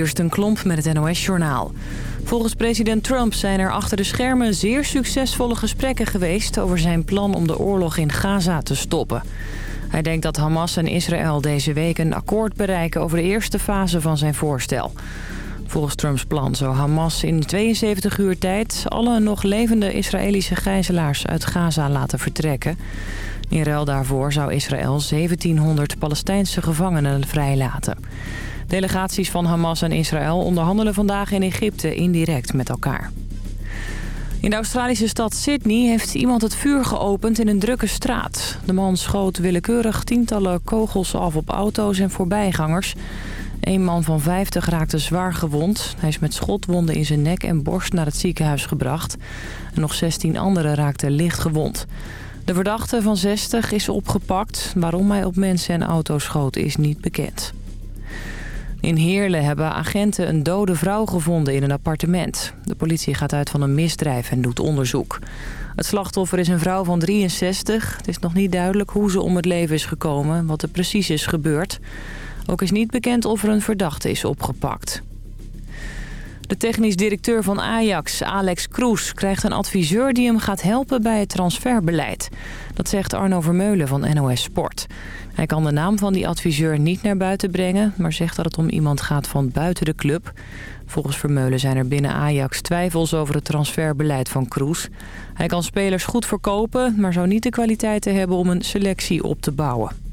Eerst een klomp met het NOS-journaal. Volgens president Trump zijn er achter de schermen zeer succesvolle gesprekken geweest... over zijn plan om de oorlog in Gaza te stoppen. Hij denkt dat Hamas en Israël deze week een akkoord bereiken... over de eerste fase van zijn voorstel. Volgens Trumps plan zou Hamas in 72 uur tijd... alle nog levende Israëlische gijzelaars uit Gaza laten vertrekken. In ruil daarvoor zou Israël 1700 Palestijnse gevangenen vrijlaten. Delegaties van Hamas en Israël onderhandelen vandaag in Egypte indirect met elkaar. In de Australische stad Sydney heeft iemand het vuur geopend in een drukke straat. De man schoot willekeurig tientallen kogels af op auto's en voorbijgangers. Een man van 50 raakte zwaar gewond. Hij is met schotwonden in zijn nek en borst naar het ziekenhuis gebracht. Nog 16 anderen raakten licht gewond. De verdachte van 60 is opgepakt. Waarom hij op mensen en auto's schoot is niet bekend. In Heerlen hebben agenten een dode vrouw gevonden in een appartement. De politie gaat uit van een misdrijf en doet onderzoek. Het slachtoffer is een vrouw van 63. Het is nog niet duidelijk hoe ze om het leven is gekomen, wat er precies is gebeurd. Ook is niet bekend of er een verdachte is opgepakt. De technisch directeur van Ajax, Alex Kroes, krijgt een adviseur die hem gaat helpen bij het transferbeleid. Dat zegt Arno Vermeulen van NOS Sport. Hij kan de naam van die adviseur niet naar buiten brengen... maar zegt dat het om iemand gaat van buiten de club. Volgens Vermeulen zijn er binnen Ajax twijfels over het transferbeleid van Kroes. Hij kan spelers goed verkopen, maar zou niet de kwaliteiten hebben om een selectie op te bouwen.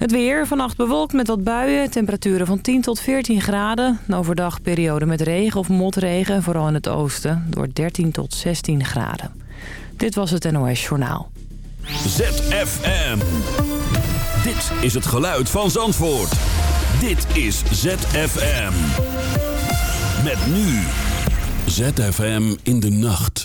Het weer, vannacht bewolkt met wat buien, temperaturen van 10 tot 14 graden. overdag periode met regen of motregen, vooral in het oosten, door 13 tot 16 graden. Dit was het NOS Journaal. ZFM. Dit is het geluid van Zandvoort. Dit is ZFM. Met nu. ZFM in de nacht.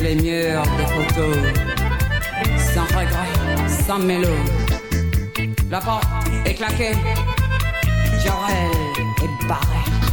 Les murs des photos, sans regret, sans mélo. La porte est claquée, Joël est barré.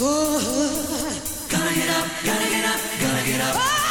Ooh. Gonna get up, gonna get up, gonna get up. Oh!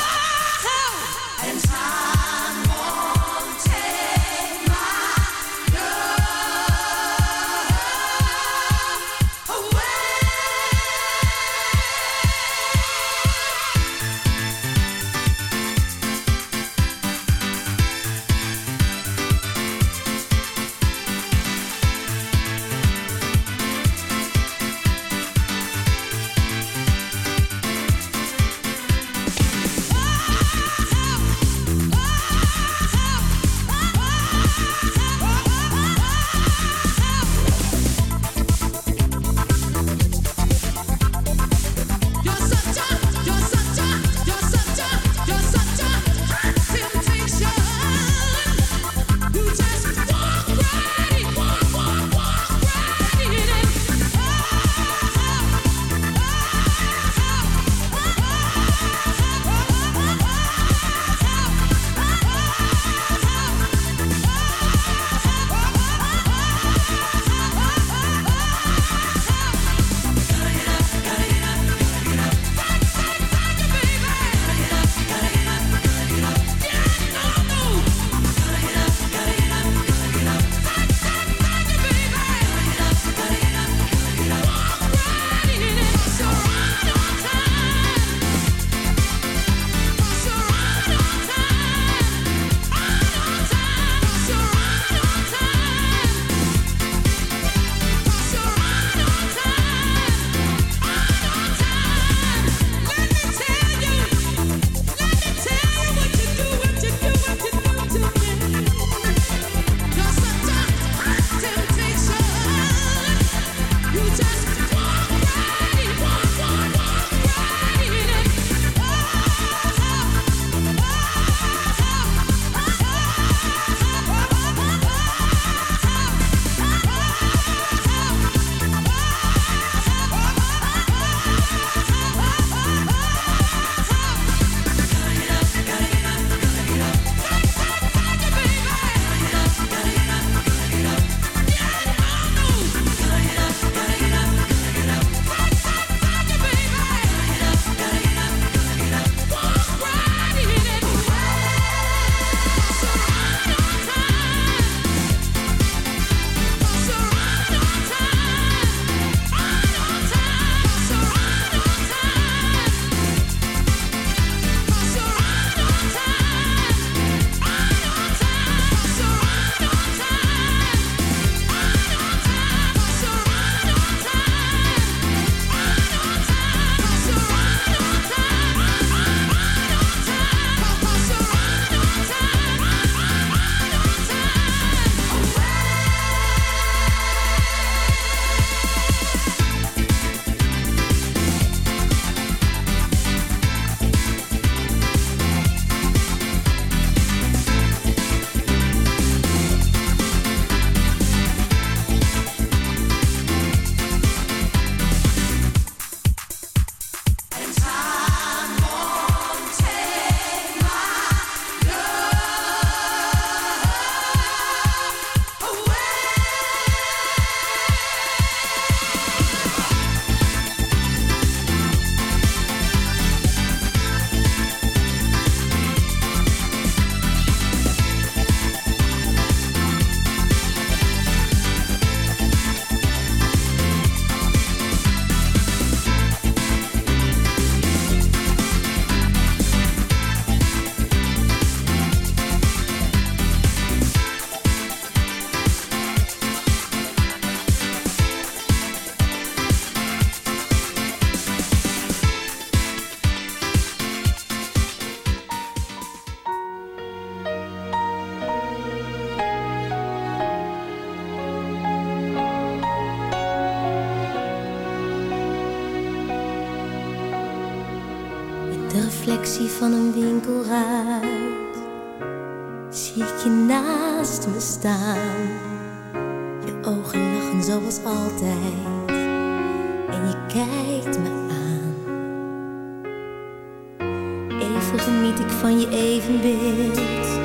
van je evenbeeld.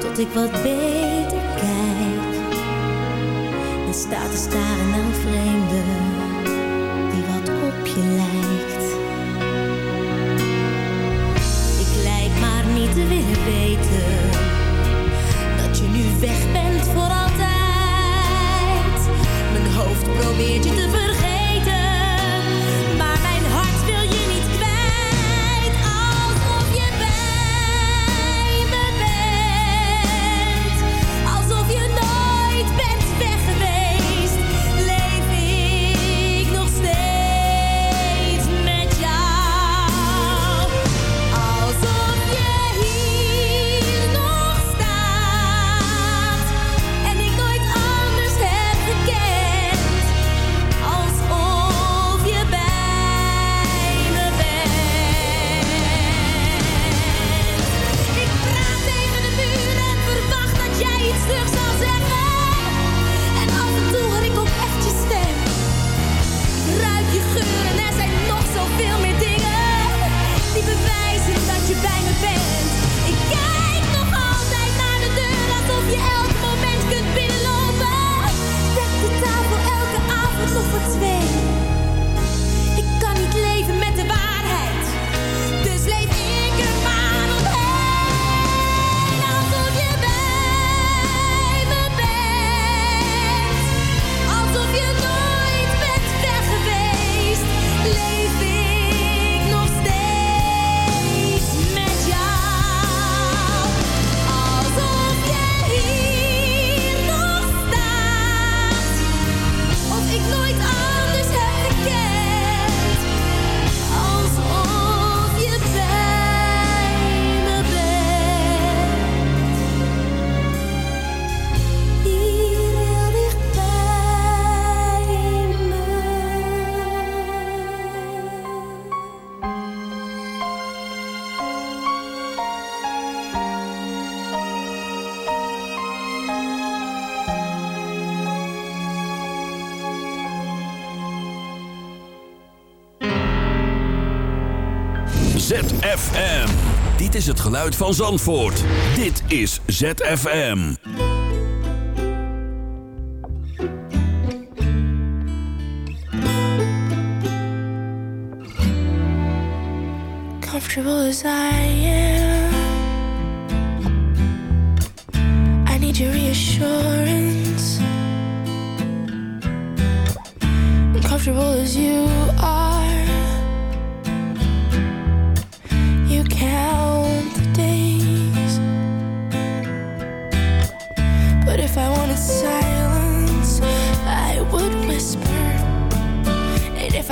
Tot ik wat beter kijk En sta te staren naar vreemden Die wat op je lijkt geluid van Zandvoort. Dit is ZFM. Comfortable as I am. I need your reassurance. Comfortable as you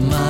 your mind.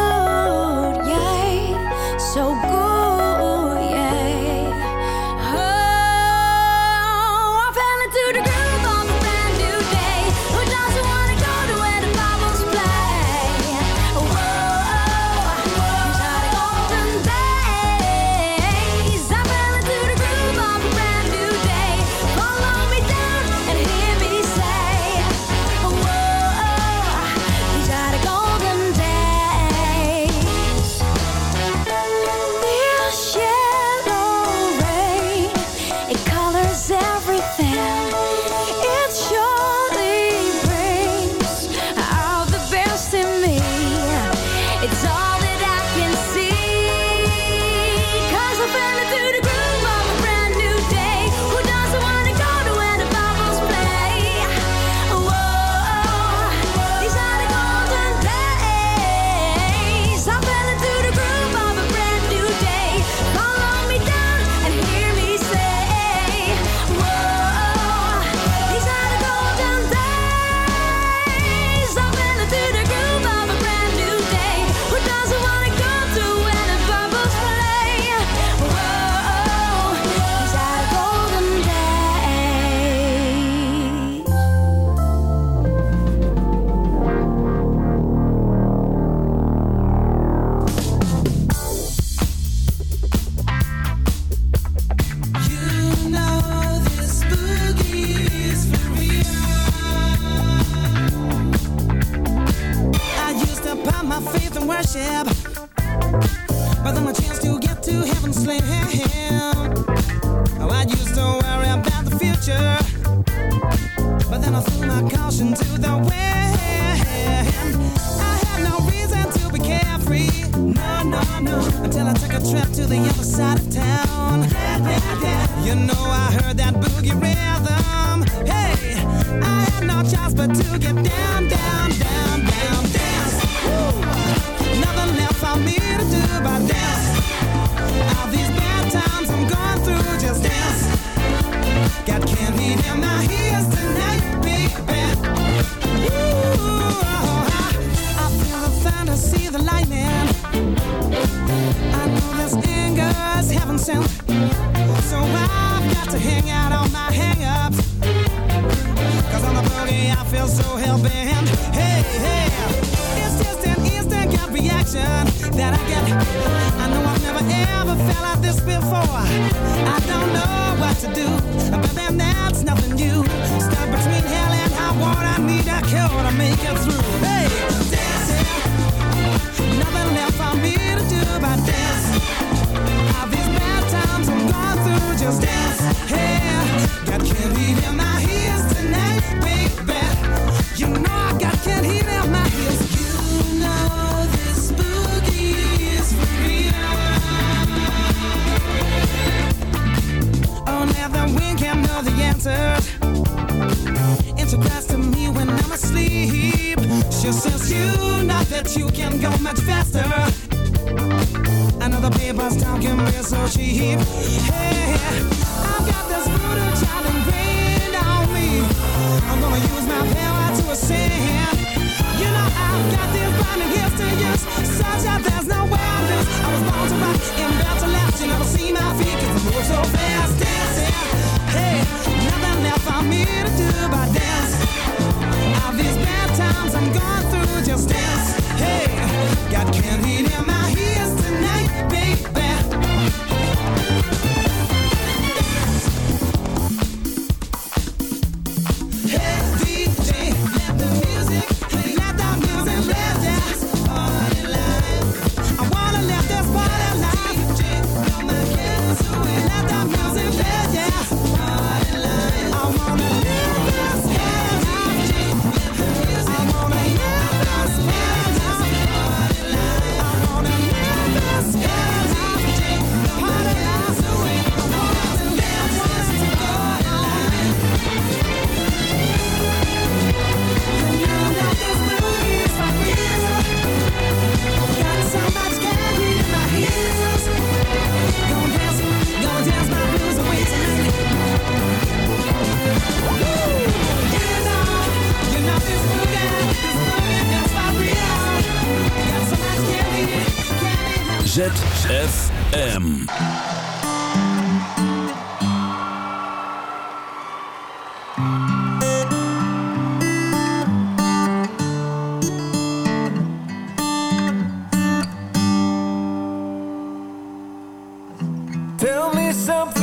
to me when I'm asleep. She says you know that you can go much faster. Another paper's talking real so cheap. Hey, I've got this brutal child ingrained on me. I'm gonna use my power to ascend. You know I've got them burning heels to use. Turns out there's nowhere else. I was born to rock and born to dance. You never see my feet 'cause I move so fast. Dance, hey, nothing left for me to do but dance. All these bad times I'm going through Just dance, hey Got candy in my ears tonight, baby I fear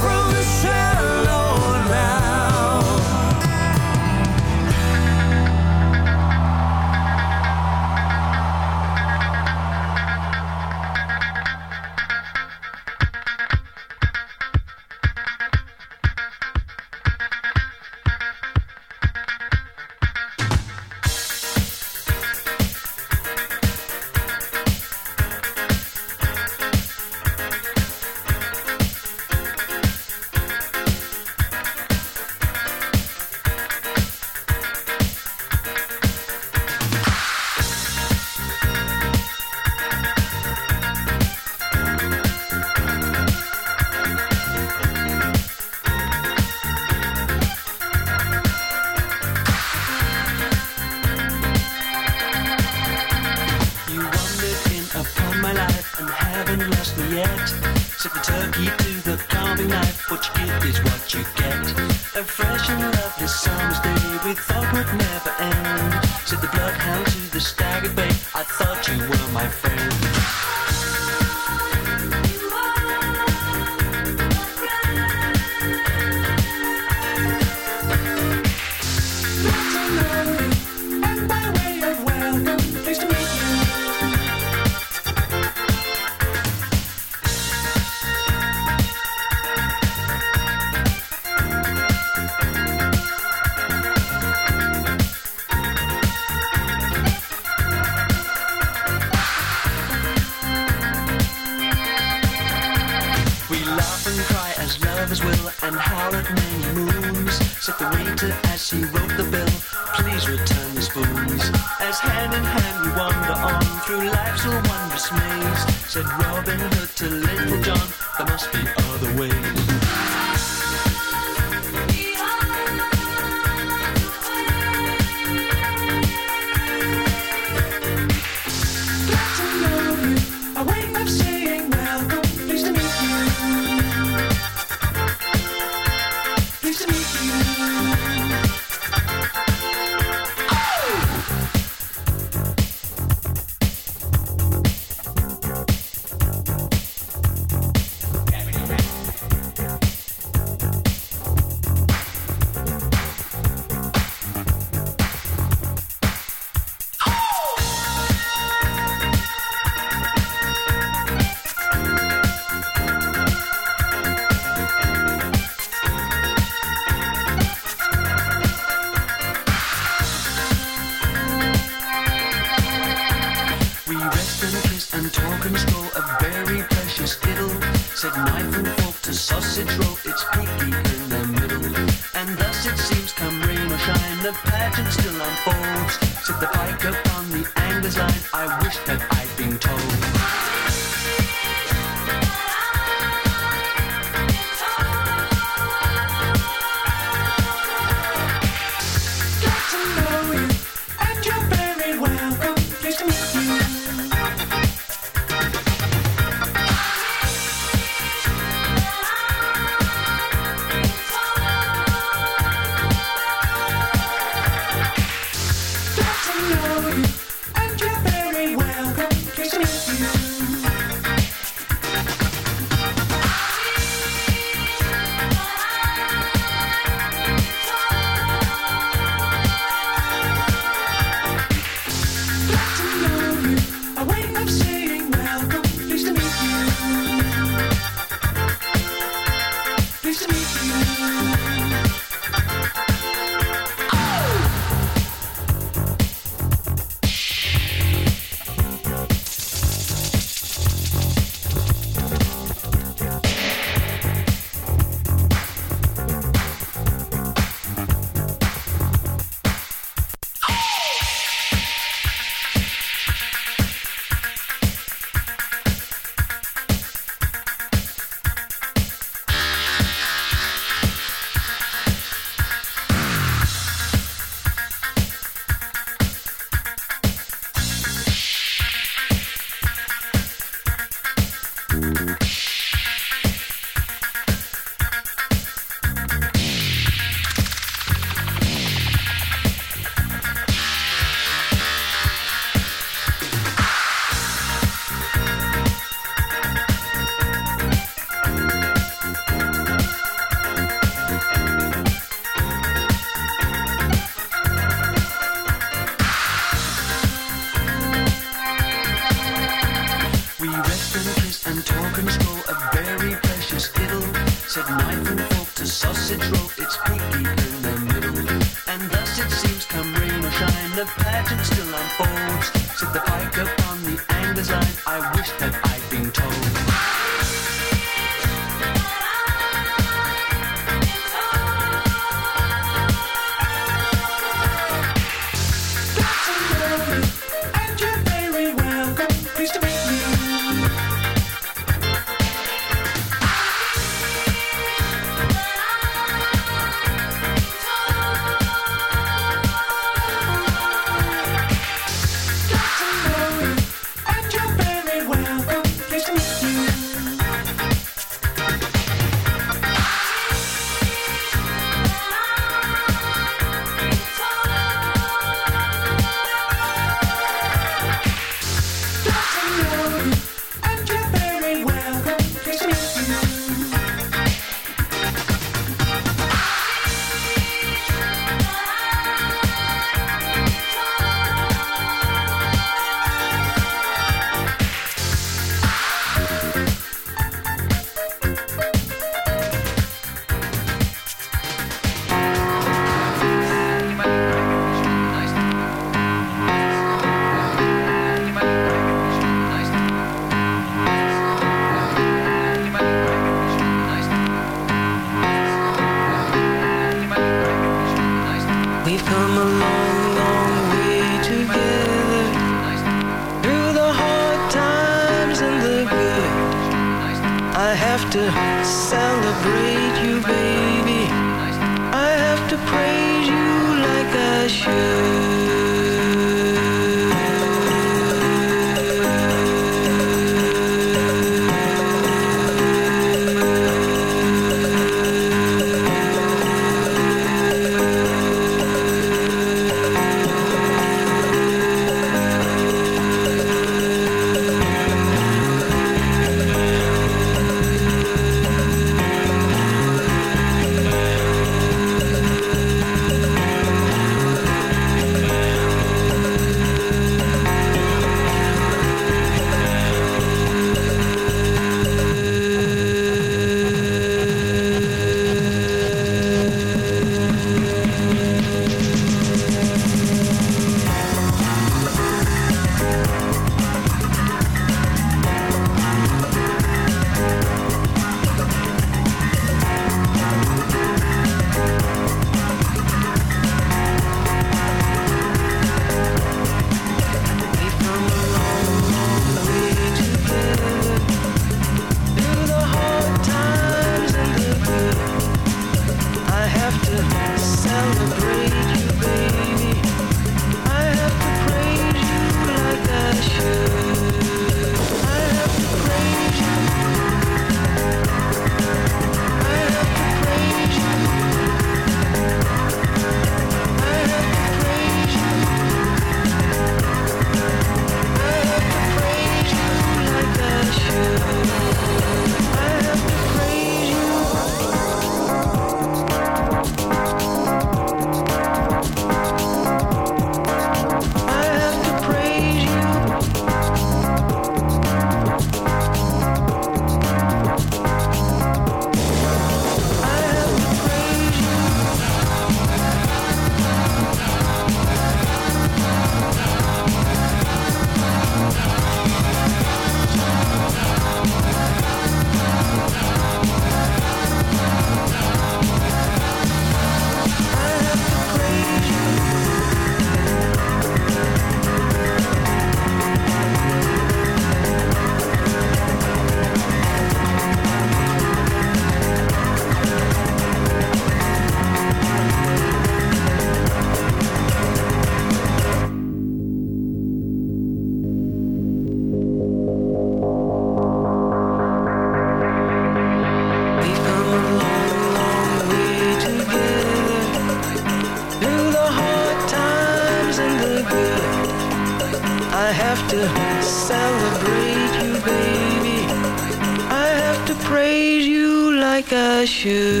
like a shoe.